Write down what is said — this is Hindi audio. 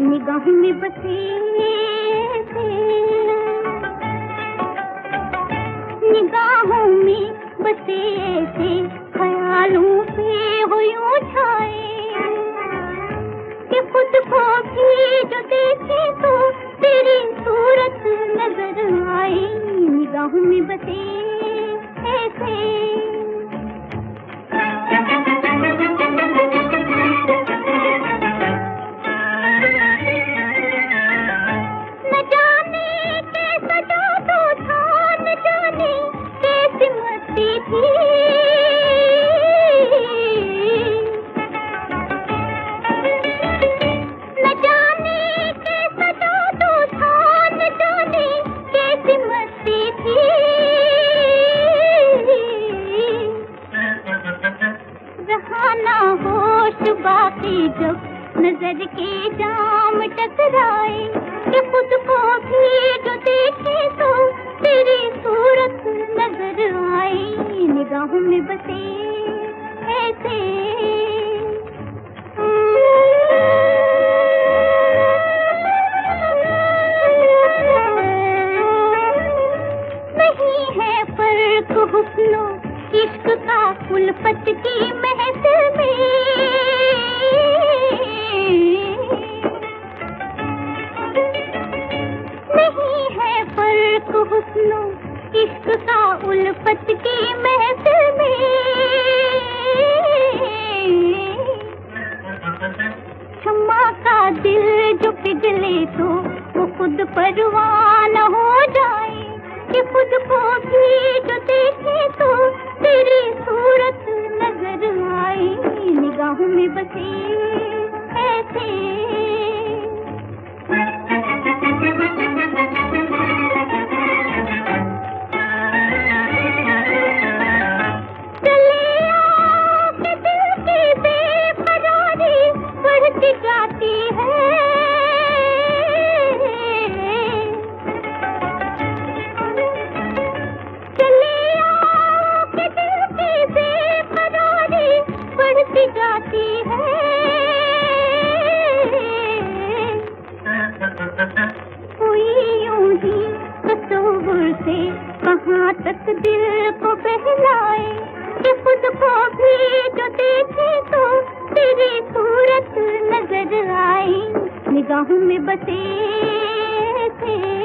में बसे थे। निगाहों में बसे थे, ख्यालों पे हो यूँ छाए। कि खुद को भी जो देखे तो तेरी सूरत नज़र आई निगाहों में बसे बाकी जब नज़र के जाम टकराए, कि खुद को भी जो देखे तो तेरी सूरत नज़र आई निगाहों में बसे ऐसे। नहीं है फ़र्क हुस्नो, इश्क का उल्फत की महफिल फ़र्क इश्क का उल्फत की महफिल में क्षमा का दिल जो पिघले तो वो खुद परवान हो जाए। कि खुद को भी जो देखे तो तेरी सूरत नज़र आई निगाहों में बसे से कहाँ तक दिल को बहलाए? कि खुद को भी जो देखे तो तेरी सूरत नज़र आई निगाहों में बसे थे